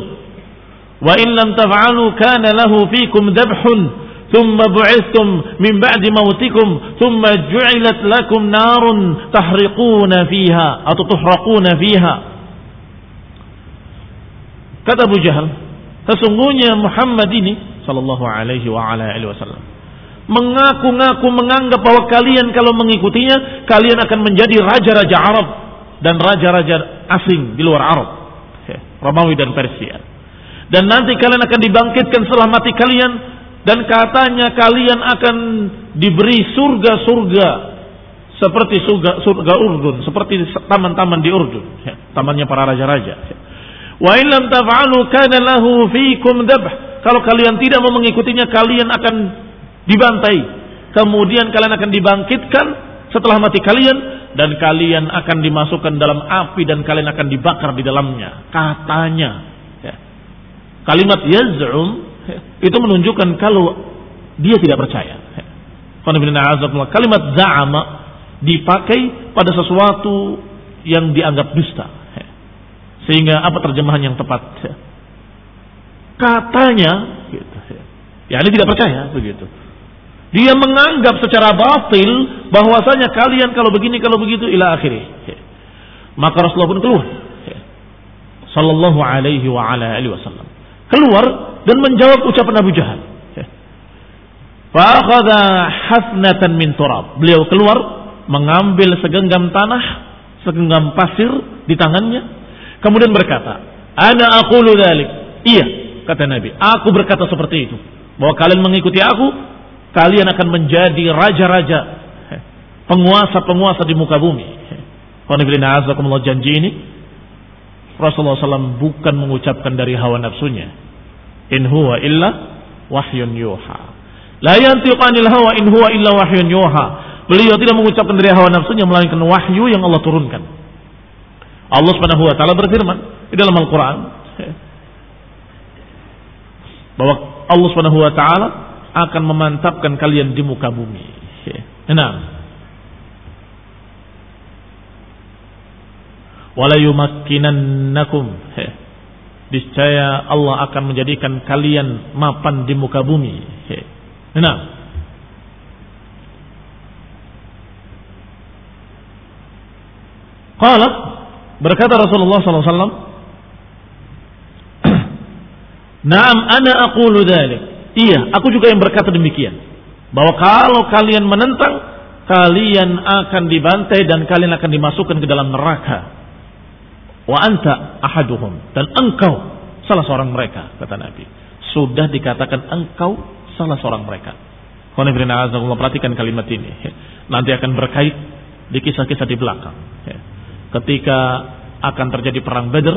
wa in lam taf'alu kana lahu fikum dhabhun ثم بعثتم من بعد موتكم ثم جعلت لكم نار تحرقون فيها atau تحرقون فيها. Kata Abu Jahal sesungguhnya Muhammad ini sallallahu alaihi wa ala alihi wasallam mengaku-ngaku menganggap bahwa kalian kalau mengikutinya kalian akan menjadi raja-raja Arab dan raja-raja asing di luar Arab. Romawi dan Persia. Dan nanti kalian akan dibangkitkan setelah mati kalian dan katanya kalian akan diberi surga-surga seperti surga surga Urdun, seperti taman-taman di Urdun, tamannya para raja-raja. Wa in taf'alu kana lahu dabh. Kalau kalian tidak mau mengikutinya kalian akan dibantai. Kemudian kalian akan dibangkitkan setelah mati kalian dan kalian akan dimasukkan dalam api dan kalian akan dibakar di dalamnya. Katanya. Ya. Kalimat yaz'um ya, itu menunjukkan kalau dia tidak percaya. Ya. Kalimat za'ama dipakai pada sesuatu yang dianggap dusta. Sehingga apa terjemahan yang tepat? Ya. Katanya, gitu. Ya ini tidak percaya begitu. Dia menganggap secara batil bahwasanya kalian kalau begini kalau begitu ila akhirnya. Maka Rasulullah pun keluar. Sallallahu alaihi wa ala alihi wasallam. Keluar dan menjawab ucapan Abu Jahal. Fa'akhadha hasnatan min turab. Beliau keluar mengambil segenggam tanah, segenggam pasir di tangannya. Kemudian berkata, Ana aqulu dhalik. Iya, kata Nabi. Aku berkata seperti itu. Bahwa kalian mengikuti aku, kalian akan menjadi raja-raja, penguasa-penguasa di muka bumi. Kalau janji ini, Rasulullah SAW bukan mengucapkan dari hawa nafsunya. In huwa illa wahyun yuha. La yantiqanil hawa in huwa illa wahyun yuha. Beliau tidak mengucapkan dari hawa nafsunya melainkan wahyu yang Allah turunkan. Allah Subhanahu wa taala berfirman di dalam Al-Qur'an bahwa Allah Subhanahu wa taala akan memantapkan kalian di muka bumi. Enam. Wala yumakkinannakum. Niscaya Allah akan menjadikan kalian mapan di muka bumi. Enam. Qala berkata Rasulullah SAW <clears throat> Naam ana aqulu dzalik Iya, aku juga yang berkata demikian. Bahwa kalau kalian menentang, kalian akan dibantai dan kalian akan dimasukkan ke dalam neraka. Wa anta ahaduhum. Dan engkau salah seorang mereka, kata Nabi. Sudah dikatakan engkau salah seorang mereka. Allah perhatikan kalimat ini. Nanti akan berkait di kisah-kisah di belakang. Ketika akan terjadi perang Badr,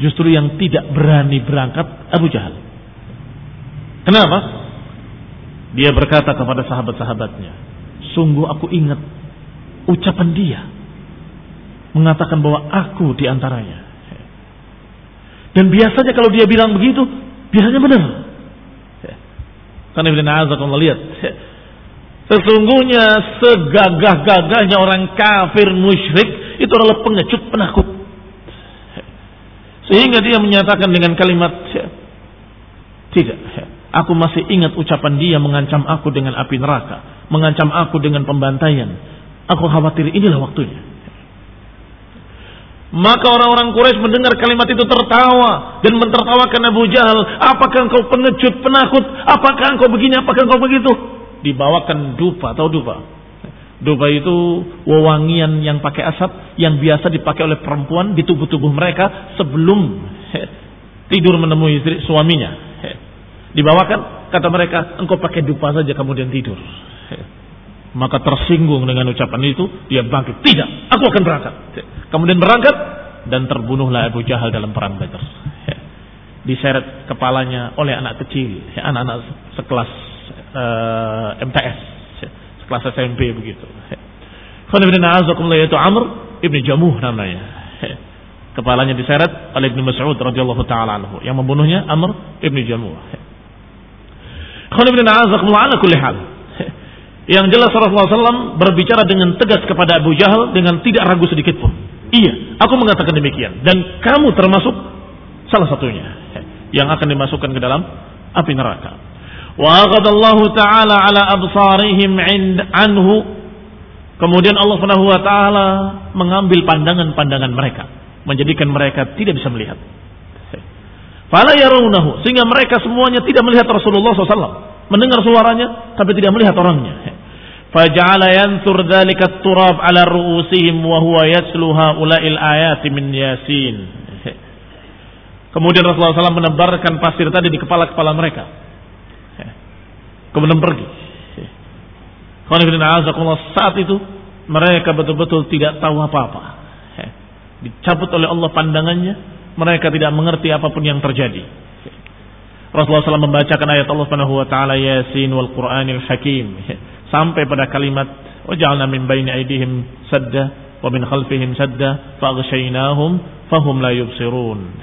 justru yang tidak berani berangkat Abu Jahal. Kenapa? Dia berkata kepada sahabat-sahabatnya, sungguh aku ingat ucapan dia mengatakan bahwa aku di antaranya. Dan biasanya kalau dia bilang begitu, biasanya benar. Karena Ibn Azzaqullah lihat. Sesungguhnya segagah-gagahnya orang kafir musyrik itu adalah pengecut penakut. Sehingga dia menyatakan dengan kalimat tidak. Aku masih ingat ucapan dia mengancam aku dengan api neraka, mengancam aku dengan pembantaian. Aku khawatir inilah waktunya. Maka orang-orang Quraisy mendengar kalimat itu tertawa dan mentertawakan Abu Jahal. Apakah engkau pengecut, penakut? Apakah engkau begini? Apakah engkau begitu? Dibawakan dupa atau dupa. Dupa itu wewangian yang pakai asap yang biasa dipakai oleh perempuan di tubuh-tubuh mereka sebelum tidur menemui istri suaminya. Dibawakan, kata mereka, engkau pakai dupa saja kemudian tidur. Maka tersinggung dengan ucapan itu, dia bangkit. Tidak, aku akan berangkat. Kemudian berangkat, dan terbunuhlah Abu Jahal dalam perang Badar. Diseret kepalanya oleh anak kecil, anak-anak sekelas uh, eh, MTS, sekelas SMP begitu. yaitu Amr ibn Jamuh namanya. Kepalanya diseret oleh Ibn Mas'ud radhiyallahu taala anhu. Yang membunuhnya Amr ibn Jamuh. Yang jelas Rasulullah SAW berbicara dengan tegas kepada Abu Jahal dengan tidak ragu sedikit pun. Iya, aku mengatakan demikian. Dan kamu termasuk salah satunya yang akan dimasukkan ke dalam api neraka. Wa ta'ala ala absarihim anhu. Kemudian Allah Subhanahu wa taala mengambil pandangan-pandangan mereka, menjadikan mereka tidak bisa melihat. Fala yarunahu sehingga mereka semuanya tidak melihat Rasulullah SAW. Mendengar suaranya tapi tidak melihat orangnya. Faja'ala yanthur dzalika turab ala ru'usihim wa huwa yaslu ayati min Yasin. Kemudian Rasulullah SAW menebarkan pasir tadi di kepala-kepala mereka. Kemudian pergi. Saat itu mereka betul-betul tidak tahu apa-apa. Dicabut oleh Allah pandangannya mereka tidak mengerti apa pun yang terjadi. Rasulullah SAW membacakan ayat Allah taala Yasin wal Qur'anil Hakim sampai pada kalimat Waja'alna min baini aydihim sadda wa min khalfihim sadda faghshaynahum fahum la yubsirun.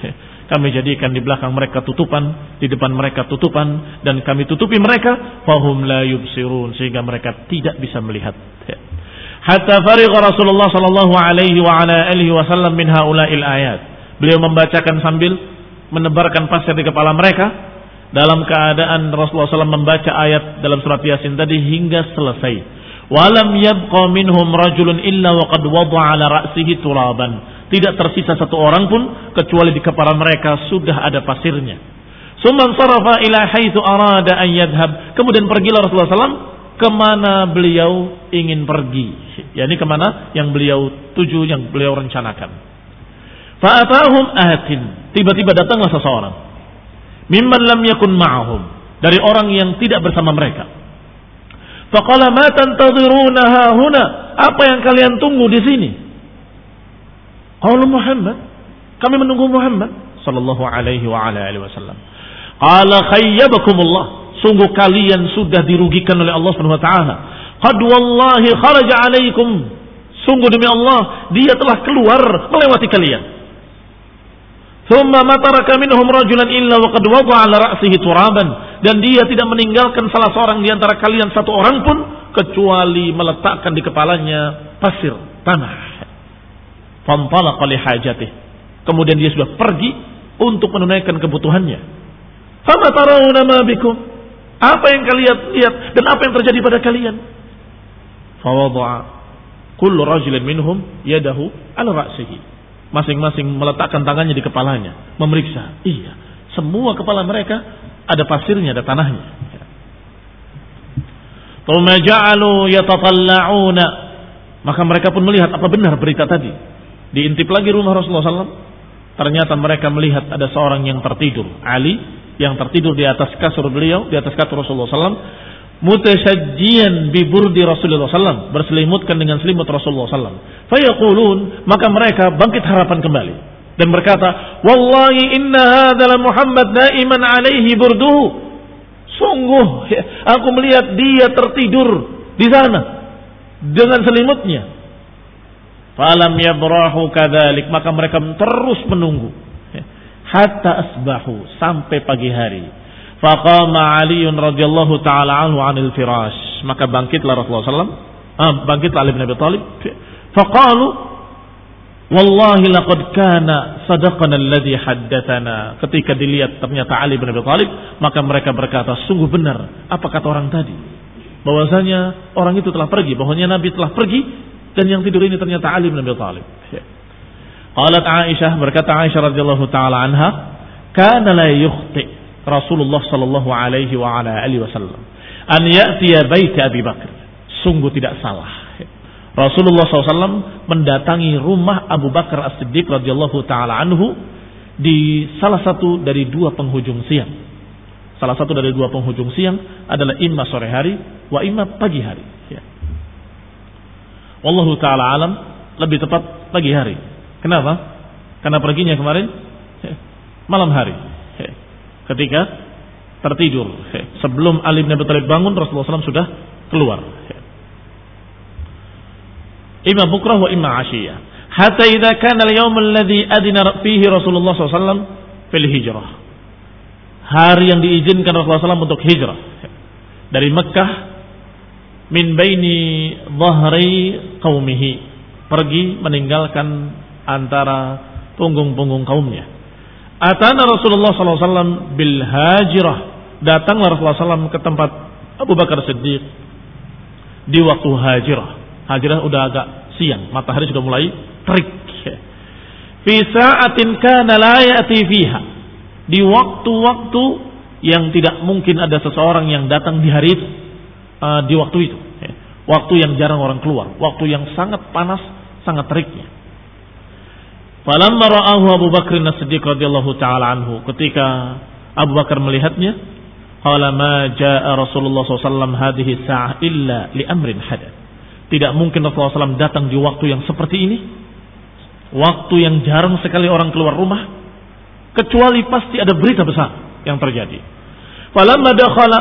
Kami jadikan di belakang mereka tutupan, di depan mereka tutupan dan kami tutupi mereka fahum la yubsirun sehingga mereka tidak bisa melihat. Hatta farigha Rasulullah sallallahu alaihi wa ala alihi wasallam min haula'il ayat. Beliau membacakan sambil menebarkan pasir di kepala mereka dalam keadaan Rasulullah SAW membaca ayat dalam surat Yasin tadi hingga selesai. Walam yabqa minhum rajulun illa wa qad wada'a ala ra'sihi turaban tidak tersisa satu orang pun kecuali di kepala mereka sudah ada pasirnya. Summan sarafa ila haitsu arada an yadhhab. Kemudian pergilah Rasulullah SAW ke mana beliau ingin pergi. Yani ke mana yang beliau tuju, yang beliau rencanakan. Fa'atahum atin. Tiba-tiba datanglah seseorang. Mimman lam yakun ma'ahum. Dari orang yang tidak bersama mereka. Faqala ma tantadhiruna huna? Apa yang kalian tunggu di sini? Qaul Muhammad. Kami menunggu Muhammad sallallahu alaihi wa ala alihi wasallam. Qala khayyabakumullah. Sungguh kalian sudah dirugikan oleh Allah Subhanahu wa taala. Qad wallahi kharaja alaikum. Sungguh demi Allah, dia telah keluar melewati kalian. Thumma mataraka minhum rajulan illa wa qad wada'a ala ra'sihi turaban dan dia tidak meninggalkan salah seorang di antara kalian satu orang pun kecuali meletakkan di kepalanya pasir tanah. Fantalaqa li hajatih. Kemudian dia sudah pergi untuk menunaikan kebutuhannya. Fama tarawna ma bikum? Apa yang kalian lihat dan apa yang terjadi pada kalian? Fawadha'a kullu rajulin minhum yadahu ala ra'sihi. Masing-masing meletakkan tangannya di kepalanya, memeriksa. Iya, semua kepala mereka ada pasirnya, ada tanahnya. Maka mereka pun melihat apa benar berita tadi. Diintip lagi rumah Rasulullah SAW. Ternyata mereka melihat ada seorang yang tertidur. Ali yang tertidur di atas kasur beliau, di atas kasur Rasulullah SAW. Mutasajjian biburdi Rasulullah SAW. Berselimutkan dengan selimut Rasulullah SAW. Fayaqulun, maka mereka bangkit harapan kembali. Dan berkata, Wallahi inna hadala Muhammad naiman alaihi burduhu. Sungguh, aku melihat dia tertidur di sana. Dengan selimutnya. Falam yabrahu kadzalik maka mereka terus menunggu hatta asbahu sampai pagi hari. Faqama Ali radhiyallahu taala anhu 'anil firash. Maka bangkitlah Rasulullah sallallahu ah, bangkitlah Ali bin Abi Thalib. Faqalu Wallahi laqad kana sadaqana alladhi haddatsana. Ketika dilihat ternyata Ali bin Abi Thalib, maka mereka berkata, sungguh benar apa kata orang tadi. Bahwasanya orang itu telah pergi, bahwasanya Nabi telah pergi dan yang tidur ini ternyata Ali bin Abi Thalib. Qalat Aisyah berkata Aisyah radhiyallahu taala anha, "Kana la yukhti Rasulullah sallallahu alaihi wa ala alihi wasallam an ya'tiya bait Abi Bakar." Sungguh tidak salah. Ya. Rasulullah SAW mendatangi rumah Abu Bakar As-Siddiq radhiyallahu taala anhu di salah satu dari dua penghujung siang. Salah satu dari dua penghujung siang adalah imma sore hari wa imma pagi hari. Ya. Wallahu taala alam lebih tepat pagi hari. Kenapa? Karena perginya kemarin malam hari. Ketika tertidur. Sebelum Ali bin Abi Thalib bangun Rasulullah SAW sudah keluar. Imma bukrah wa imma asyiyah. Hatta idza kana al-yawm alladhi adina fihi Rasulullah SAW fil hijrah. Hari yang diizinkan Rasulullah SAW untuk hijrah dari Mekah min baini dhahri qaumihi pergi meninggalkan antara punggung-punggung kaumnya atana Rasulullah SAW bil hajirah datanglah Rasulullah SAW ke tempat Abu Bakar Siddiq di waktu hajirah hajirah udah agak siang matahari sudah mulai terik fi sa'atin kana la ya'ti fiha di waktu-waktu yang tidak mungkin ada seseorang yang datang di hari itu uh, di waktu itu. Waktu yang jarang orang keluar, waktu yang sangat panas, sangat teriknya. Falamma ra'ahu Abu Bakr As-Siddiq radhiyallahu taala anhu ketika Abu Bakar melihatnya qala ma jaa Rasulullah SAW hadhihi illa li amrin hadath. Tidak mungkin Rasulullah SAW datang di waktu yang seperti ini. Waktu yang jarang sekali orang keluar rumah kecuali pasti ada berita besar yang terjadi. Falamma dakhala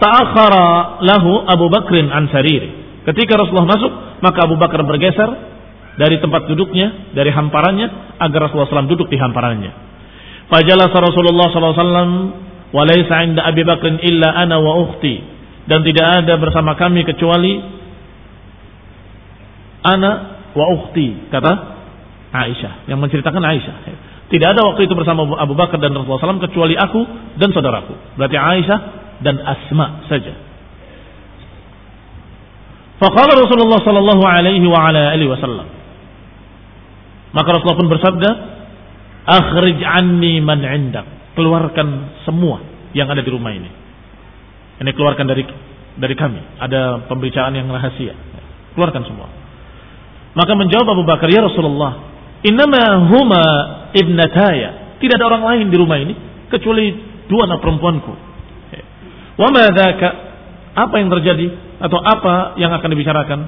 ta'akhara lahu Abu Bakrin an sariri. Ketika Rasulullah masuk, maka Abu Bakar bergeser dari tempat duduknya, dari hamparannya, agar Rasulullah SAW duduk di hamparannya. Fajalasa Rasulullah SAW, walaysa inda Abi Bakr illa ana wa ukhti. Dan tidak ada bersama kami kecuali ana wa ukhti, kata Aisyah, yang menceritakan Aisyah. Tidak ada waktu itu bersama Abu Bakar dan Rasulullah SAW kecuali aku dan saudaraku. Berarti Aisyah dan Asma saja. Faqala Rasulullah sallallahu alaihi wasallam. Maka Rasulullah pun bersabda, "Akhrij anni man 'indak." Keluarkan semua yang ada di rumah ini. Ini keluarkan dari dari kami. Ada pembicaraan yang rahasia. Keluarkan semua. Maka menjawab Abu Bakar, "Ya Rasulullah, innama huma ibnataya." Tidak ada orang lain di rumah ini kecuali dua anak perempuanku. Wa Apa yang terjadi? atau apa yang akan dibicarakan?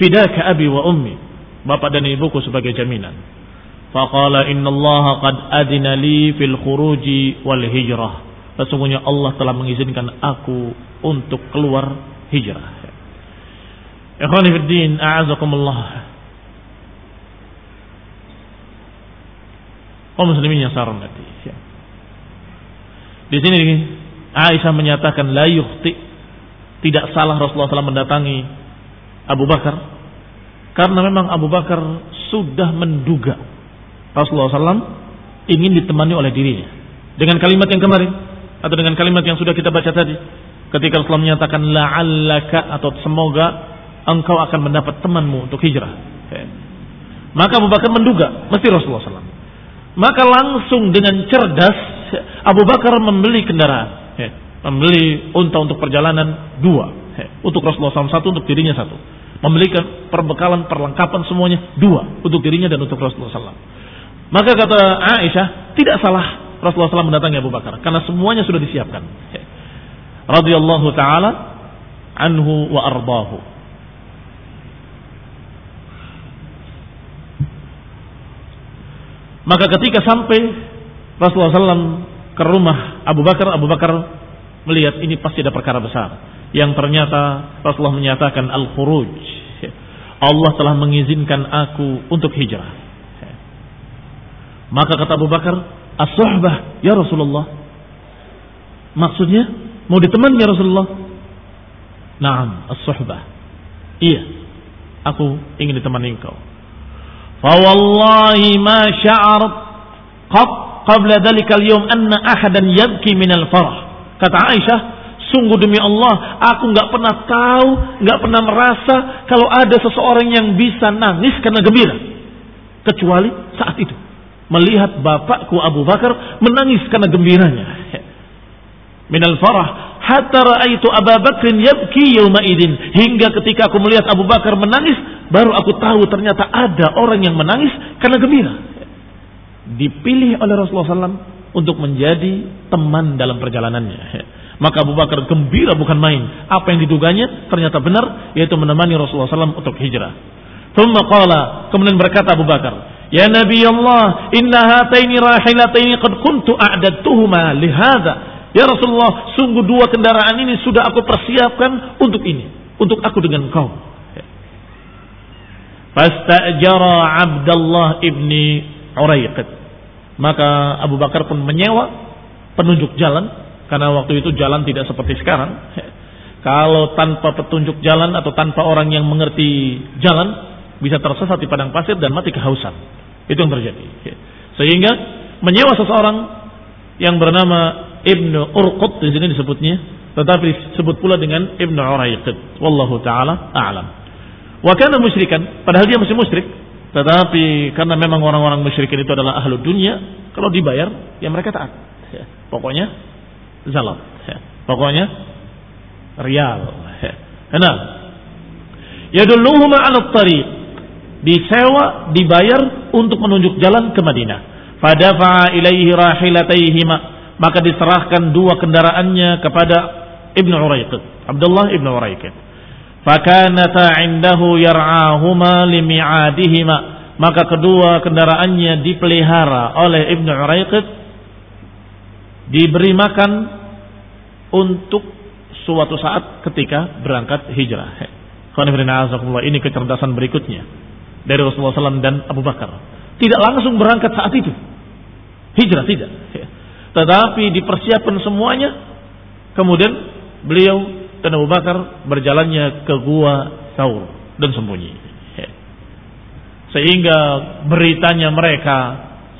Fidaka abi wa ummi. Bapak dan ibuku sebagai jaminan. Faqala inna Allah qad adina li fil khuruji wal hijrah. Sesungguhnya Allah telah mengizinkan aku untuk keluar hijrah. Ikhwani fid din, a'azakumullah. Kaum muslimin yang sarang nanti. Di sini Aisyah menyatakan la yukhti tidak salah Rasulullah SAW mendatangi Abu Bakar karena memang Abu Bakar sudah menduga Rasulullah SAW ingin ditemani oleh dirinya. Dengan kalimat yang kemarin atau dengan kalimat yang sudah kita baca tadi ketika Rasulullah menyatakan la'allaka atau semoga engkau akan mendapat temanmu untuk hijrah. Maka Abu Bakar menduga mesti Rasulullah SAW maka langsung dengan cerdas Abu Bakar membeli kendaraan. Membeli unta untuk perjalanan dua. Untuk Rasulullah SAW satu untuk dirinya satu membelikan perbekalan perlengkapan semuanya. Dua untuk dirinya dan untuk Rasulullah SAW maka kata Aisyah tidak salah Rasulullah SAW mendatangi Abu Bakar karena semuanya sudah disiapkan. Radhiyallahu taala anhu wa ardahu. Maka ketika sampai Rasulullah SAW ke rumah Abu Bakar Abu Bakar melihat ini pasti ada perkara besar. Yang ternyata Rasulullah menyatakan al-khuruj. Allah telah mengizinkan aku untuk hijrah. Maka kata Abu Bakar, as-suhbah ya Rasulullah. Maksudnya mau ditemani ya Rasulullah? Naam, as-suhbah. Iya, aku ingin ditemani engkau. Fawallahi ma sya'arat qab qabla dhalika al-yawm anna ahadan yabki min al-farah. Kata Aisyah, sungguh demi Allah, aku nggak pernah tahu, nggak pernah merasa kalau ada seseorang yang bisa nangis karena gembira, kecuali saat itu melihat bapakku Abu Bakar menangis karena gembiranya. Minal farah hatta raaitu Abu Bakr yabki yawma idin hingga ketika aku melihat Abu Bakar menangis baru aku tahu ternyata ada orang yang menangis karena gembira. Dipilih oleh Rasulullah SAW untuk menjadi teman dalam perjalanannya. Maka Abu Bakar gembira bukan main. Apa yang diduganya ternyata benar yaitu menemani Rasulullah SAW untuk hijrah. Thumma qala, kemudian berkata Abu Bakar, "Ya Nabi Allah, inna hataini rahilataini qad kuntu a'dadtuhuma lihada." Ya Rasulullah, sungguh dua kendaraan ini sudah aku persiapkan untuk ini, untuk aku dengan kau. Fastajara Abdullah ibni Uraiqid maka Abu Bakar pun menyewa penunjuk jalan karena waktu itu jalan tidak seperti sekarang. Kalau tanpa petunjuk jalan atau tanpa orang yang mengerti jalan bisa tersesat di padang pasir dan mati kehausan. Itu yang terjadi. Sehingga menyewa seseorang yang bernama Ibnu Urqut di sini disebutnya, tetapi disebut pula dengan Ibnu Uraiqid. Wallahu taala a'lam. Wa kana musyrikan, padahal dia masih musyrik, tetapi karena memang orang-orang musyrikin itu adalah ahlu dunia, kalau dibayar ya mereka taat. Ya. Pokoknya zalat. Ya. Pokoknya rial. Ya. Kenal? Yadulluhuma 'ala tariq. Disewa, dibayar untuk menunjuk jalan ke Madinah. Fadafa'a ilaihi rahilataihima. Maka diserahkan dua kendaraannya kepada Ibnu Uraiqid. Abdullah Ibnu Uraiqid fakanata indahu yar'ahuma limi'adihima maka kedua kendaraannya dipelihara oleh Ibnu Uraiqid diberi makan untuk suatu saat ketika berangkat hijrah Ini kecerdasan berikutnya dari Rasulullah SAW dan Abu Bakar. Tidak langsung berangkat saat itu. Hijrah tidak. Tetapi dipersiapkan semuanya. Kemudian beliau dan Abu Bakar berjalannya ke gua Saur dan sembunyi. Sehingga beritanya mereka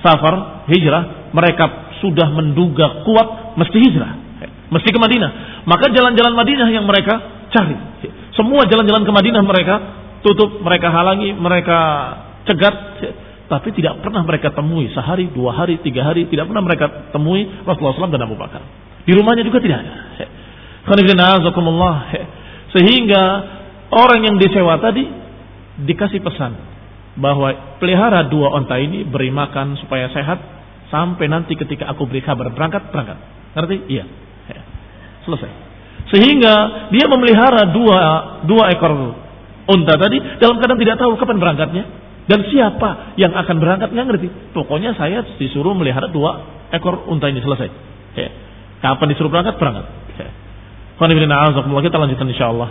safar, hijrah, mereka sudah menduga kuat mesti hijrah. Mesti ke Madinah. Maka jalan-jalan Madinah yang mereka cari. Semua jalan-jalan ke Madinah mereka tutup, mereka halangi, mereka cegat tapi tidak pernah mereka temui sehari, dua hari, tiga hari, tidak pernah mereka temui Rasulullah SAW dan Abu Bakar. Di rumahnya juga tidak ada. Sehingga orang yang disewa tadi dikasih pesan bahwa pelihara dua onta ini beri makan supaya sehat sampai nanti ketika aku beri kabar berangkat berangkat. Ngerti? Iya. Selesai. Sehingga dia memelihara dua dua ekor unta tadi dalam keadaan tidak tahu kapan berangkatnya dan siapa yang akan berangkat nggak ngerti. Pokoknya saya disuruh melihara dua ekor unta ini selesai. Ya. Kapan disuruh berangkat berangkat. Ya. Kita lanjutkan insya Allah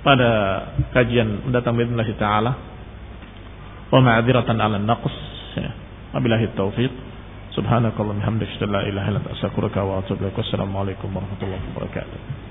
pada kajian mendatang bismillah taala. Wa ma'adziratan 'ala naqs. Ya. Wabillahi taufiq. Subhanakallah hamdaka la ilaha illa anta astaghfiruka wa atubu ilaik. Wassalamualaikum warahmatullahi wabarakatuh.